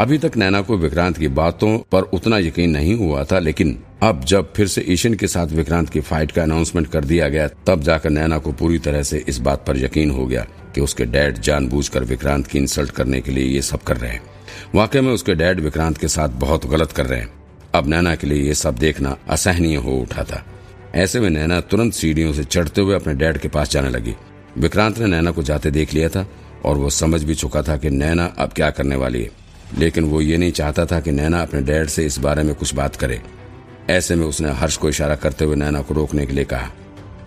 अभी तक नैना को विक्रांत की बातों पर उतना यकीन नहीं हुआ था, लेकिन अब जब फिर से ईशन के साथ विक्रांत की फाइट का अनाउंसमेंट कर दिया गया, तब जाकर नैना को पूरी तरह से इस बात पर यकीन हो गया कि उसके डैड जानबूझकर विक्रांत की इंसल्ट करने के लिए ये सब कर रहे हैं। वाकई में उसके डैड विक्रांत के साथ बहुत गलत कर रहे हैं। अब नैना के लिए ये सब देखना असहनीय हो उठा था। ऐसे में नैना तुरंत सीढ़ियों से चढ़ते हुए अपने डैड के पास जाने लगी। विक्रांत ने नैना को जाते देख लिया था और वो समझ भी चुका था कि नैना अब क्या करने वाली है। लेकिन वो ये नहीं चाहता था कि नैना अपने डैड से इस बारे में कुछ बात करे। ऐसे में उसने हर्ष को इशारा करते हुए नैना को रोकने के लिए कहा।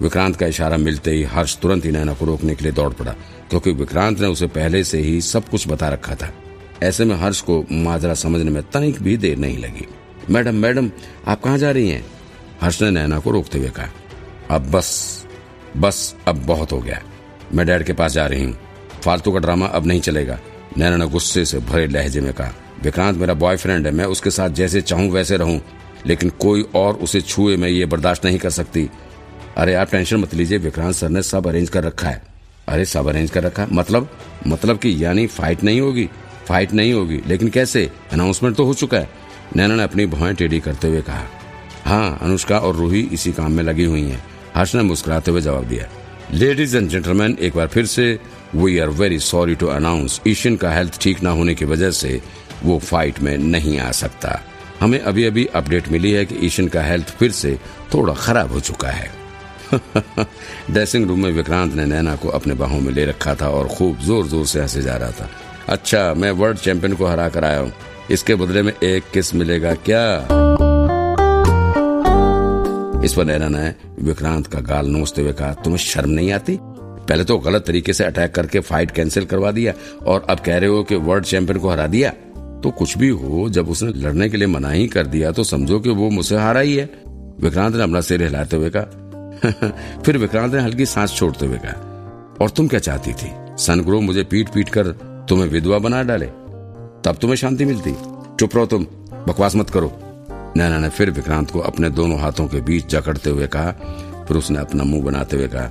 विक्रांत का इशारा मिलते ही हर्ष तुरंत ही नैना को रोकने के लिए दौड़ पड़ा, क्योंकि विक्रांत ने उसे पहले से ही सब कुछ बता रखा था। ऐसे में हर्ष को माजरा समझने में तनिक भी देर नहीं लगी। मैडम मैडम, आप कहाँ जा रही हैं? हर्ष ने नैना को रोकते हुए कहा। अब बस बस अब बहुत हो गया। मैं डैड के पास जा रही हूँ। फालतू का ड्रामा अब नहीं चलेगा। नैना ने गुस्से से भरे लहजे में कहा, विक्रांत मेरा बॉयफ्रेंड है, मैं उसके साथ जैसे चाहूँ वैसे रहूँ, लेकिन कोई और उसे छुए मैं ये बर्दाश्त नहीं कर सकती। अरे आप टेंशन मत लीजिए, विक्रांत सर ने सब अरेंज कर रखा है। अरे सब अरेंज कर रखा है? मतलब? मतलब कि यानी फाइट नहीं होगी? फाइट नहीं होगी, लेकिन कैसे? अनाउंसमेंट तो हो चुका है। नैना ने अपनी भौएँ टेढ़ी करते हुए कहा हाँ अनुष्का और रूही इसी काम में लगी हुई हैं। हर्ष ने मुस्कुराते हुए जवाब दिया लेडीज़ एंड जेंटलमैन एक बार फिर से we are very sorry to announce Ishan का हेल्थ ठीक ना होने की वजह से वो फाइट में नहीं आ सकता। हमें अभी अभी अपडेट मिली है कि ईशन का हेल्थ फिर से थोड़ा खराब हो चुका है। ड्रेसिंग रूम में विक्रांत ने नैना को अपने बाहों में ले रखा था और खूब ज़ोर ज़ोर से हंसे जा रहा था। अच्छा मैं वर्ल्ड चैंपियन को हरा कर आया हूँ। इसके बदले में एक किस मिलेगा क्या? इस पर नैना ने विक्रांत का गाल नोचते हुए कहा, तुम्हें शर्म नहीं आती? पहले तो गलत तरीके से अटैक करके फाइट कैंसिल करवा दिया और अब कह रहे हो कि वर्ल्ड चैंपियन को हरा दिया। तो कुछ भी हो, जब उसने लड़ने के लिए मना ही कर दिया तो समझो कि वो मुझसे हारा ही है। विक्रांत ने अपना सिर हिलाते हुए कहा, फिर विक्रांत ने हल्की सांस छोड़ते हुए कहा, और तुम क्या चाहती थी? सनग्रो मुझे पीट पीट कर तुम्हें विधवा बना डाले, तब तुम्हें शांति मिलती। चुप रहो तुम, बकवास मत करो। नैना ने फिर विक्रांत को अपने दोनों हाथों के बीच जकड़ते हुए कहा फिर उसने अपना मुँह बनाते हुए कहा,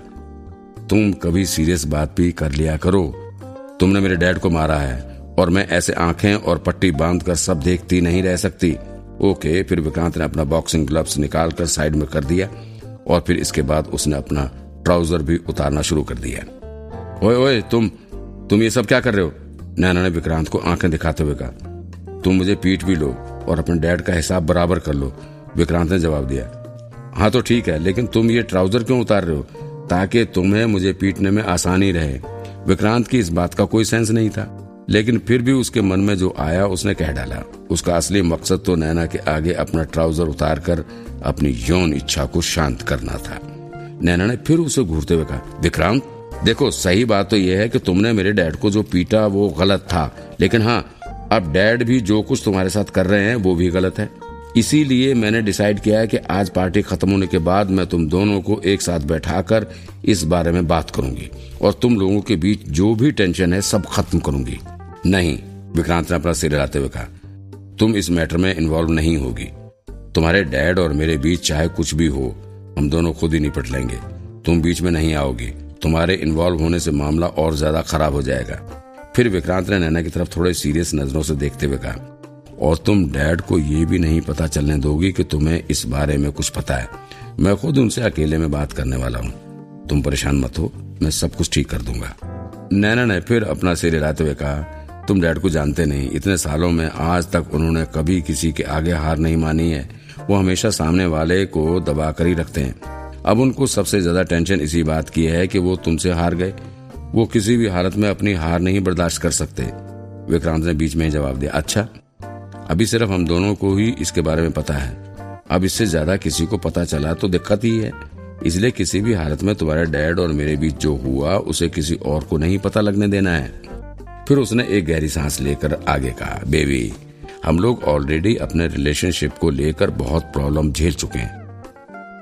तुम कभी सीरियस बात भी कर लिया करो। तुमने मेरे डैड को मारा है और मैं ऐसे आँखें और पट्टी बाँध कर सब देखती नहीं रह सकती। ओके, फिर विक्रांत ने अपना बॉक्सिंग ग्लव्स निकाल कर साइड में कर दिया और फिर इसके बाद उसने अपना ट्राउज़र भी उतारना शुरू कर दिया। ओए ओए, तुम तुम ये सब क्या कर रहे हो? नैना ने विक्रांत को आँखें दिखाते हुए कहा, तुम मुझे पीट भी लो। और अपने डैड का हिसाब बराबर कर लो, विक्रांत ने जवाब दिया। हाँ तो ठीक है, लेकिन तुम ये ट्राउज़र क्यों उतार रहे हो? ताकि तुम्हें मुझे पीटने में आसानी रहे। विक्रांत की इस बात का कोई सेंस नहीं था, लेकिन फिर भी उसके मन में जो आया, उसने कह डाला। उसका असली मकसद तो नैना के आगे अपना ट्राउज़र उतार कर अपनी यौन इच्छा को शांत करना था। नैना ने फिर उसे घूरते हुए कहा, विक्रांत, देखो, सही बात तो यह है कि तुमने मेरे डैड को जो पीटा, वो गलत था। लेकिन हाँ अब डैड भी जो कुछ तुम्हारे साथ कर रहे हैं, वो भी गलत है। इसीलिए मैंने डिसाइड किया है कि आज पार्टी खत्म होने के बाद मैं तुम दोनों को एक साथ बैठाकर इस बारे में बात करूँगी और तुम लोगों के बीच जो भी टेंशन है, सब खत्म करूँगी। नहीं, विक्रांत ने अपना सिर हिलाते हुए कहा, तुम इस मैटर में इन्वॉल्व नहीं होगी। तुम्हारे डैड और मेरे बीच चाहे कुछ भी हो, हम दोनों खुद ही निपट लेंगे। तुम बीच में नहीं आओगी। तुम्हारे इन्वॉल्व होने से मामला और ज़्यादा खराब हो जाएगा। फिर विक्रांत ने नैना की तरफ़ थोड़े सीरियस नज़रों से देखते हुए कहा, और तुम डैड को ये भी नहीं पता चलने दोगी कि तुम्हें इस बारे में कुछ पता है। मैं खुद उनसे अकेले में बात करने वाला हूँ। तुम परेशान मत हो, मैं सब कुछ ठीक कर दूँगा। नैना ने फिर अपना सिर हिलाते हुए कहा, तुम डैड को जानते नहीं। इतने सालों में आज तक उन्होंने कभी किसी के आगे हार नहीं मानी है। वो हमेशा सामने वाले को दबा कर ही रखते हैं। अब उनको सबसे ज़्यादा टेंशन इसी बात की है कि वो तुमसे हार गए। वो किसी भी हालत में अपनी हार नहीं बर्दाश्त कर सकते। विक्रांत ने बीच में जवाब दिया अच्छा अभी सिर्फ़ हम दोनों को ही इसके बारे में पता है। अब इससे ज़्यादा किसी को पता चला तो दिक्कत ही है। इसलिए किसी भी हालत में तुम्हारे डैड और मेरे बीच जो हुआ, उसे किसी और को नहीं पता लगने देना है। फिर उसने एक गहरी सांस लेकर आगे कहा, बेबी, हम लोग ऑलरेडी अपने रिलेशनशिप को लेकर बहुत प्रॉब्लम झेल चुके हैं।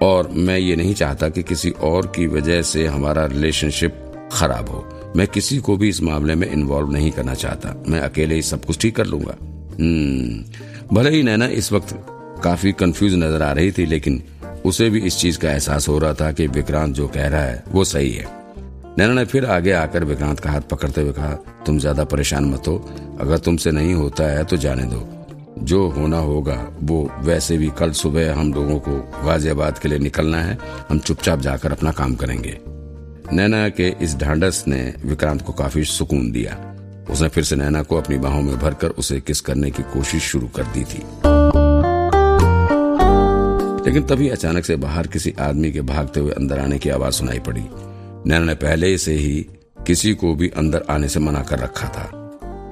और मैं ये नहीं चाहता कि किसी और की वजह से हमारा रिलेशनशिप खराब हो। मैं किसी को भी इस मामले में इन्वॉल्व नहीं करना चाहता। मैं अकेले ही सब कुछ ठीक कर लूँगा। हम्म भले ही नैना इस वक्त काफ़ी कंफ्यूज नज़र आ रही थी, लेकिन उसे भी इस चीज़ का एहसास हो रहा था कि विक्रांत जो कह रहा है, वो सही है। नैना ने फिर आगे आकर विक्रांत का हाथ पकड़ते हुए कहा, तुम ज़्यादा परेशान मत हो। अगर तुमसे नहीं होता है तो जाने दो। जो होना होगा, वो वैसे भी कल सुबह हम लोगों को गाजियाबाद के लिए निकलना है। हम चुपचाप जाकर अपना काम करेंगे। नैना के इस ढांडस ने विक्रांत को काफ़ी सुकून दिया। उसने फिर से नैना को अपनी बाहों में भरकर उसे किस करने की कोशिश शुरू कर दी थी। लेकिन तभी अचानक से बाहर किसी आदमी के भागते हुए अंदर आने की आवाज़ सुनाई पड़ी। नैना ने पहले से ही किसी को भी अंदर आने से मना कर रखा था।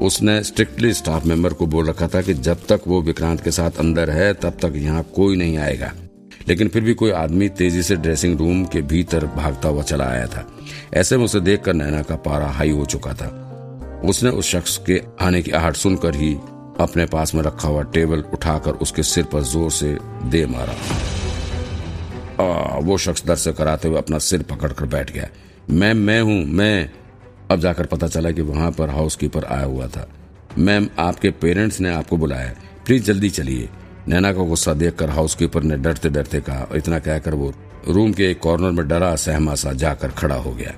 उसने स्ट्रिक्टली स्टाफ मेंबर को बोल रखा था कि जब तक वो विक्रांत के साथ अंदर है, तब तक यहाँ कोई नहीं आएगा। लेकिन फिर भी कोई आदमी तेज़ी से ड्रेसिंग रूम के भीतर भागता हुआ चला आया था। ऐसे में उसे देखकर नैना का पारा हाई हो चुका था। उसने उस शख्स के आने की आहट सुनकर ही अपने पास में रखा हुआ टेबल उठाकर उसके सिर पर ज़ोर से दे मारा। आ, वो शख्स दर से कराते हुए अपना सिर पकड़कर बैठ गया। मैम मैं हूँ मैं। अब जाकर पता चला कि वहाँ पर हाउसकीपर आया हुआ था। मैम आपके पेरेंट्स ने आपको बुलाया प्लीज़ जल्दी चलिए। नैना को गुस्सा देखकर हाउसकीपर ने डरते डरते कहा, इतना कहकर वो रूम के एक कॉर्नर में डरा सहमा सा जाकर खड़ा हो गया।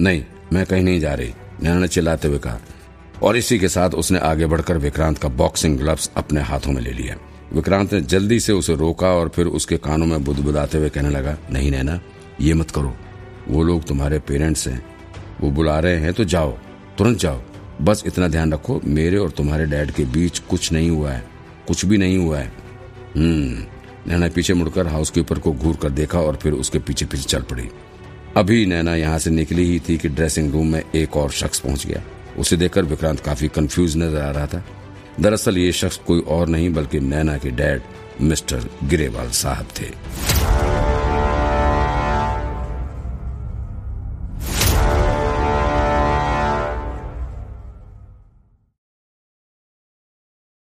नहीं, मैं कहीं नहीं जा रही, नैना ने चिल्लाते हुए कहा। और इसी के साथ उसने आगे बढ़कर विक्रांत का बॉक्सिंग ग्लव्स अपने हाथों में ले लिया विक्रांत ने जल्दी से उसे रोका और फिर उसके कानों में बुदबुदाते हुए कहने लगा, नहीं नैना, ये मत करो। वो लोग तुम्हारे पेरेंट्स हैं। वो बुला रहे हैं तो जाओ, तुरंत जाओ। बस इतना ध्यान रखो, मेरे और तुम्हारे डैड के बीच कुछ नहीं हुआ है। कुछ भी नहीं हुआ है। हम्म नैना पीछे मुड़कर हाउसकीपर को घूर कर देखा और फिर उसके पीछे पीछे चल पड़ी। अभी नैना यहाँ से निकली ही थी कि ड्रेसिंग रूम में एक और शख्स पहुँच गया। उसे देखकर विक्रांत काफ़ी कंफ्यूज नज़र आ रहा था। दरअसल ये शख्स कोई और नहीं, बल्कि नैना के डैड मिस्टर गिरेवाल साहब थे।